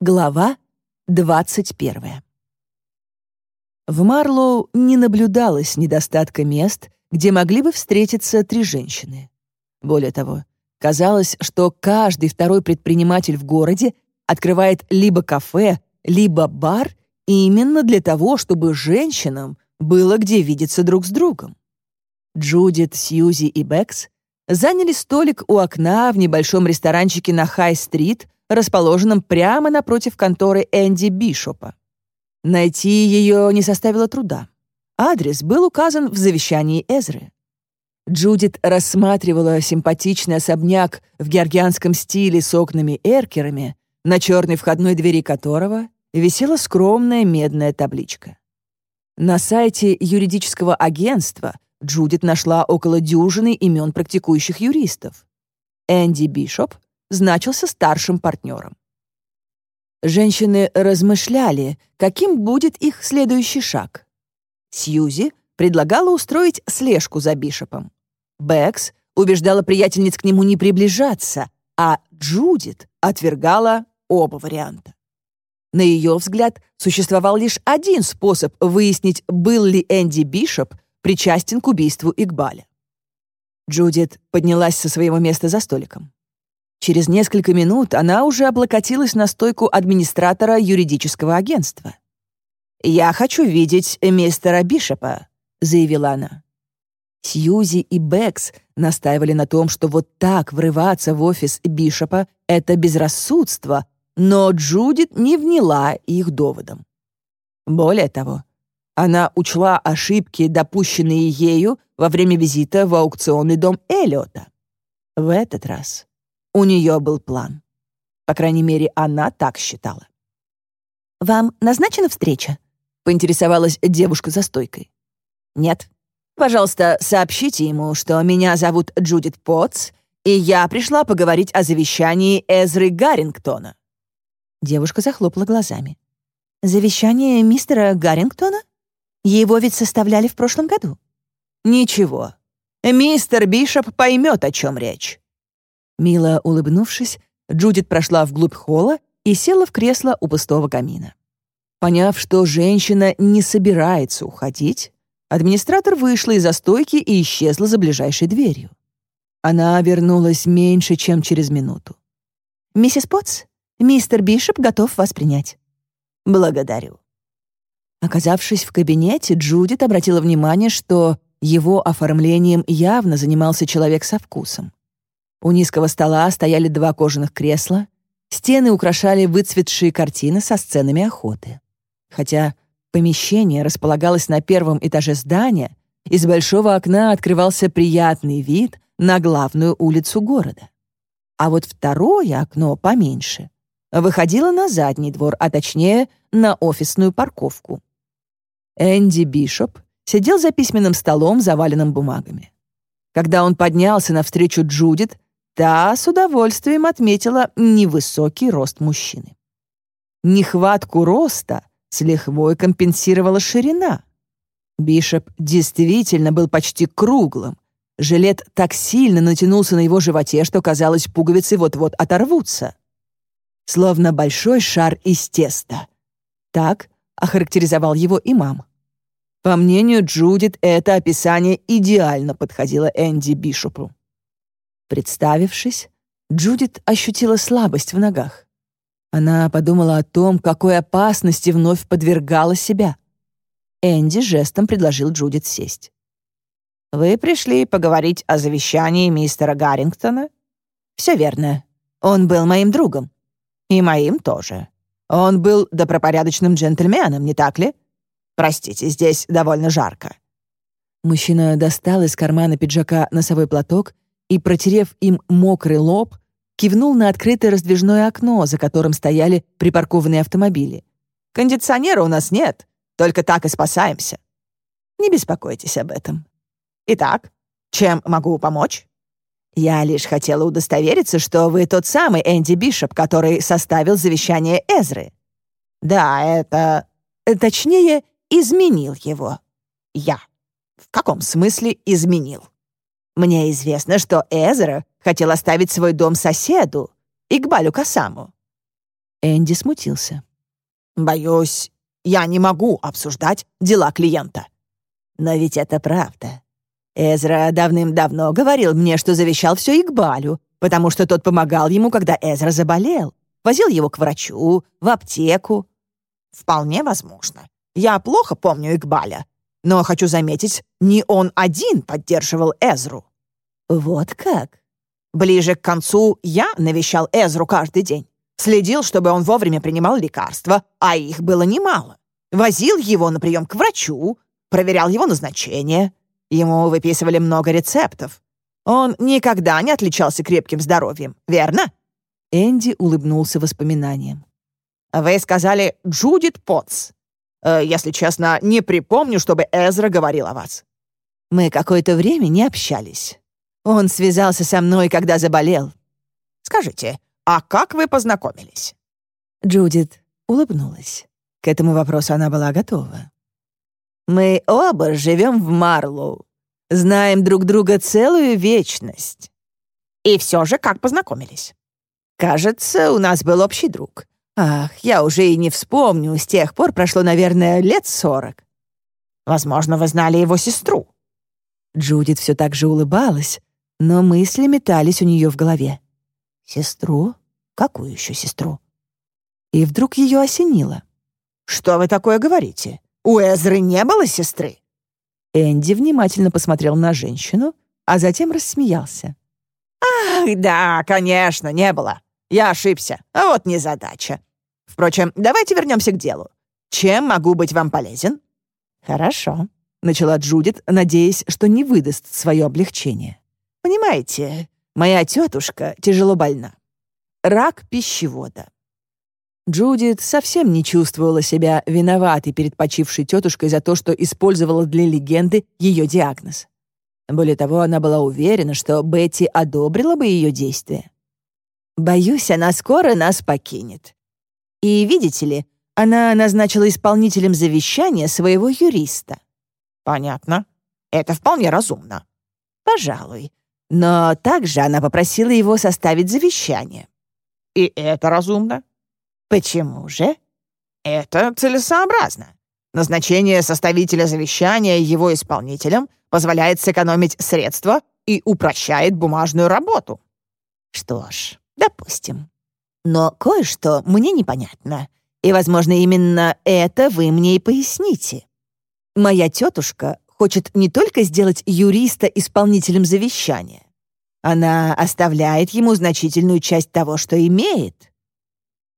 Глава 21. В Марлоу не наблюдалось недостатка мест, где могли бы встретиться три женщины. Более того, казалось, что каждый второй предприниматель в городе открывает либо кафе, либо бар именно для того, чтобы женщинам было где видеться друг с другом. Джудит, Сьюзи и Бэкс заняли столик у окна в небольшом ресторанчике на Хай-стрит — расположенном прямо напротив конторы Энди Бишопа. Найти ее не составило труда. Адрес был указан в завещании Эзры. Джудит рассматривала симпатичный особняк в георгианском стиле с окнами-эркерами, на черной входной двери которого висела скромная медная табличка. На сайте юридического агентства Джудит нашла около дюжины имен практикующих юристов. Энди Бишоп — значился старшим партнером. Женщины размышляли, каким будет их следующий шаг. Сьюзи предлагала устроить слежку за Бишопом. Бэкс убеждала приятельниц к нему не приближаться, а Джудит отвергала оба варианта. На ее взгляд, существовал лишь один способ выяснить, был ли Энди Бишоп причастен к убийству Игбаля. Джудит поднялась со своего места за столиком. Через несколько минут она уже облокотилась на стойку администратора юридического агентства. «Я хочу видеть мистера Бишопа», — заявила она. Сьюзи и Бэкс настаивали на том, что вот так врываться в офис Бишопа — это безрассудство, но Джудит не вняла их доводом. Более того, она учла ошибки, допущенные ею во время визита в аукционный дом Эллиота. В этот раз у нее был план. По крайней мере, она так считала. «Вам назначена встреча?» — поинтересовалась девушка за стойкой. «Нет. Пожалуйста, сообщите ему, что меня зовут Джудит Потс, и я пришла поговорить о завещании Эзры Гаррингтона». Девушка захлопала глазами. «Завещание мистера Гаррингтона? Его ведь составляли в прошлом году». «Ничего. Мистер Бишоп поймет, о чем речь. Мило улыбнувшись, Джудит прошла вглубь холла и села в кресло у пустого камина. Поняв, что женщина не собирается уходить, администратор вышла из-за стойки и исчезла за ближайшей дверью. Она вернулась меньше, чем через минуту. «Миссис Потс, мистер Бишоп готов вас принять». «Благодарю». Оказавшись в кабинете, Джудит обратила внимание, что его оформлением явно занимался человек со вкусом. У низкого стола стояли два кожаных кресла, стены украшали выцветшие картины со сценами охоты. Хотя помещение располагалось на первом этаже здания, из большого окна открывался приятный вид на главную улицу города. А вот второе окно, поменьше, выходило на задний двор, а точнее на офисную парковку. Энди Бишоп сидел за письменным столом, заваленным бумагами. Когда он поднялся навстречу Джудит, Та с удовольствием отметила невысокий рост мужчины. Нехватку роста с лихвой компенсировала ширина. Бишоп действительно был почти круглым. Жилет так сильно натянулся на его животе, что, казалось, пуговицы вот-вот оторвутся. Словно большой шар из теста. Так охарактеризовал его имам. По мнению Джудит, это описание идеально подходило Энди Бишопу. Представившись, Джудит ощутила слабость в ногах. Она подумала о том, какой опасности вновь подвергала себя. Энди жестом предложил Джудит сесть. «Вы пришли поговорить о завещании мистера Гаррингтона?» «Все верно. Он был моим другом. И моим тоже. Он был добропорядочным джентльменом, не так ли? Простите, здесь довольно жарко». Мужчина достал из кармана пиджака носовой платок и, протерев им мокрый лоб, кивнул на открытое раздвижное окно, за которым стояли припаркованные автомобили. «Кондиционера у нас нет, только так и спасаемся. Не беспокойтесь об этом. Итак, чем могу помочь?» «Я лишь хотела удостовериться, что вы тот самый Энди Бишоп, который составил завещание Эзры». «Да, это... Точнее, изменил его. Я. В каком смысле изменил?» Мне известно, что Эзра хотел оставить свой дом соседу, Игбалю Касаму. Энди смутился. «Боюсь, я не могу обсуждать дела клиента». «Но ведь это правда. Эзра давным-давно говорил мне, что завещал все Игбалю, потому что тот помогал ему, когда Эзра заболел. Возил его к врачу, в аптеку». «Вполне возможно. Я плохо помню Игбаля, но хочу заметить, не он один поддерживал Эзру». «Вот как?» Ближе к концу я навещал Эзру каждый день. Следил, чтобы он вовремя принимал лекарства, а их было немало. Возил его на прием к врачу, проверял его назначение. Ему выписывали много рецептов. Он никогда не отличался крепким здоровьем, верно?» Энди улыбнулся воспоминанием. «Вы сказали Джудит Потс. Э, если честно, не припомню, чтобы Эзра говорил о вас». «Мы какое-то время не общались. Он связался со мной, когда заболел». «Скажите, а как вы познакомились?» Джудит улыбнулась. К этому вопросу она была готова. «Мы оба живем в Марлоу. Знаем друг друга целую вечность». «И все же как познакомились?» «Кажется, у нас был общий друг. Ах, я уже и не вспомню, с тех пор прошло, наверное, лет сорок». «Возможно, вы знали его сестру». Джудит все так же улыбалась, но мысли метались у нее в голове. «Сестру? Какую еще сестру?» И вдруг ее осенило. «Что вы такое говорите? У Эзры не было сестры?» Энди внимательно посмотрел на женщину, а затем рассмеялся. «Ах, да, конечно, не было. Я ошибся, а вот незадача. Впрочем, давайте вернемся к делу. Чем могу быть вам полезен?» «Хорошо», — начала Джудит, надеясь, что не выдаст свое облегчение. «Понимаете, моя тетушка тяжело больна. Рак пищевода. Джудит совсем не чувствовала себя виноватой перед почившей тетушкой за то, что использовала для легенды ее диагноз. Более того, она была уверена, что Бетти одобрила бы ее действия. «Боюсь, она скоро нас покинет. И, видите ли, она назначила исполнителем завещания своего юриста». «Понятно. Это вполне разумно». «Пожалуй. Но также она попросила его составить завещание». «И это разумно?» Почему же? Это целесообразно. Назначение составителя завещания его исполнителем позволяет сэкономить средства и упрощает бумажную работу. Что ж, допустим. Но кое-что мне непонятно. И, возможно, именно это вы мне и поясните. Моя тетушка хочет не только сделать юриста исполнителем завещания. Она оставляет ему значительную часть того, что имеет.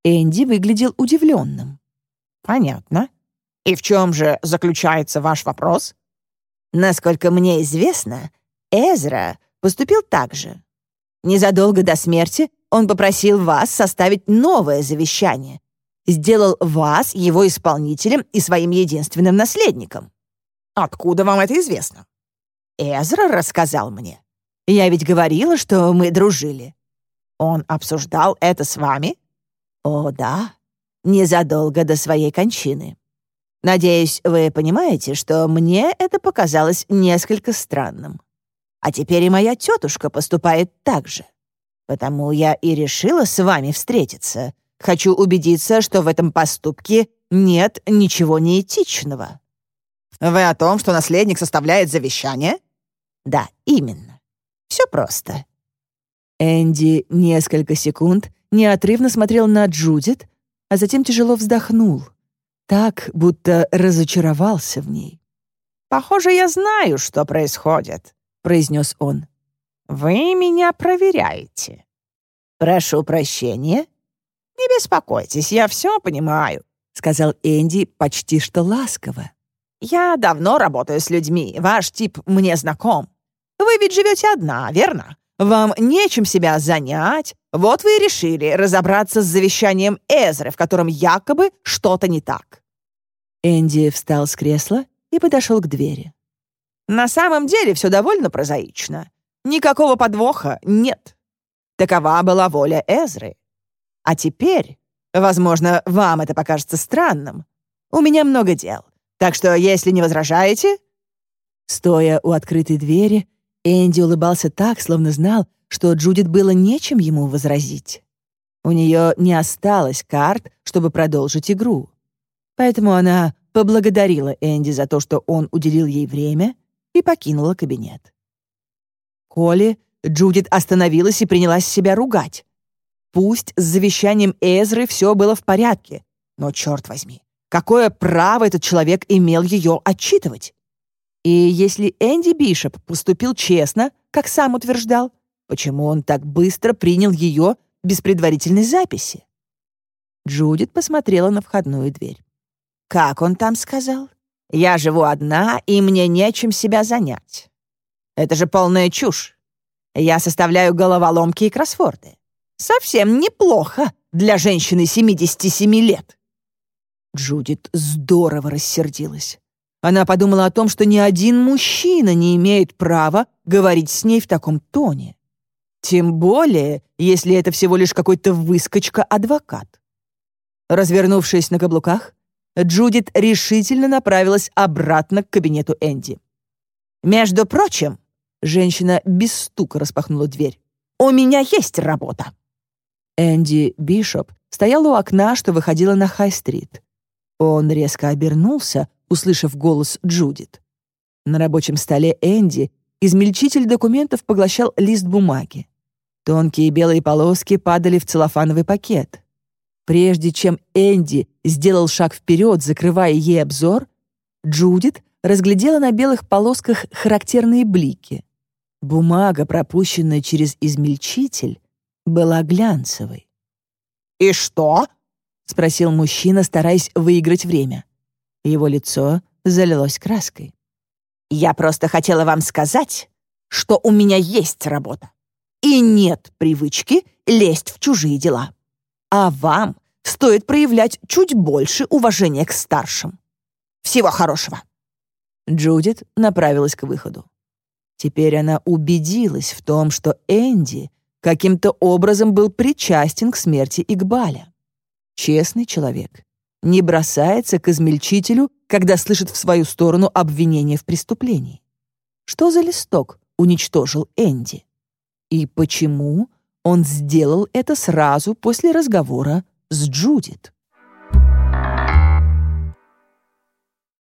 Энди выглядел удивленным. «Понятно. И в чем же заключается ваш вопрос?» «Насколько мне известно, Эзра поступил так же. Незадолго до смерти он попросил вас составить новое завещание, сделал вас его исполнителем и своим единственным наследником». «Откуда вам это известно?» «Эзра рассказал мне. Я ведь говорила, что мы дружили». «Он обсуждал это с вами?» О, да, незадолго до своей кончины. Надеюсь, вы понимаете, что мне это показалось несколько странным. А теперь и моя тетушка поступает так же. Потому я и решила с вами встретиться. Хочу убедиться, что в этом поступке нет ничего неэтичного». «Вы о том, что наследник составляет завещание?» «Да, именно. Все просто». Энди несколько секунд неотрывно смотрел на Джудит, а затем тяжело вздохнул, так, будто разочаровался в ней. «Похоже, я знаю, что происходит», — произнес он. «Вы меня проверяете». «Прошу прощения». «Не беспокойтесь, я все понимаю», — сказал Энди почти что ласково. «Я давно работаю с людьми, ваш тип мне знаком. Вы ведь живете одна, верно? Вам нечем себя занять. Вот вы и решили разобраться с завещанием Эзры, в котором якобы что-то не так». Энди встал с кресла и подошел к двери. «На самом деле все довольно прозаично. Никакого подвоха нет. Такова была воля Эзры. А теперь, возможно, вам это покажется странным. У меня много дел, так что, если не возражаете...» Стоя у открытой двери, Энди улыбался так, словно знал, что Джудит было нечем ему возразить. У нее не осталось карт, чтобы продолжить игру. Поэтому она поблагодарила Энди за то, что он уделил ей время, и покинула кабинет. Коли Джудит остановилась и принялась себя ругать. Пусть с завещанием Эзры все было в порядке, но, черт возьми, какое право этот человек имел ее отчитывать? И если Энди Бишоп поступил честно, как сам утверждал, почему он так быстро принял ее без предварительной записи? Джудит посмотрела на входную дверь. «Как он там сказал? Я живу одна, и мне нечем себя занять. Это же полная чушь. Я составляю головоломки и кроссворды. Совсем неплохо для женщины 77 лет». Джудит здорово рассердилась. Она подумала о том, что ни один мужчина не имеет права говорить с ней в таком тоне. Тем более, если это всего лишь какой-то выскочка-адвокат. Развернувшись на каблуках, Джудит решительно направилась обратно к кабинету Энди. «Между прочим», — женщина без стука распахнула дверь, «у меня есть работа». Энди Бишоп стоял у окна, что выходило на Хай-стрит. Он резко обернулся, услышав голос Джудит. На рабочем столе Энди измельчитель документов поглощал лист бумаги. Тонкие белые полоски падали в целлофановый пакет. Прежде чем Энди сделал шаг вперед, закрывая ей обзор, Джудит разглядела на белых полосках характерные блики. Бумага, пропущенная через измельчитель, была глянцевой. «И что?» — спросил мужчина, стараясь выиграть время. Его лицо залилось краской. «Я просто хотела вам сказать, что у меня есть работа, и нет привычки лезть в чужие дела. А вам стоит проявлять чуть больше уважения к старшим. Всего хорошего!» Джудит направилась к выходу. Теперь она убедилась в том, что Энди каким-то образом был причастен к смерти Игбаля. Честный человек, не бросается к измельчителю, когда слышит в свою сторону обвинение в преступлении. Что за листок уничтожил Энди? И почему он сделал это сразу после разговора с Джудит?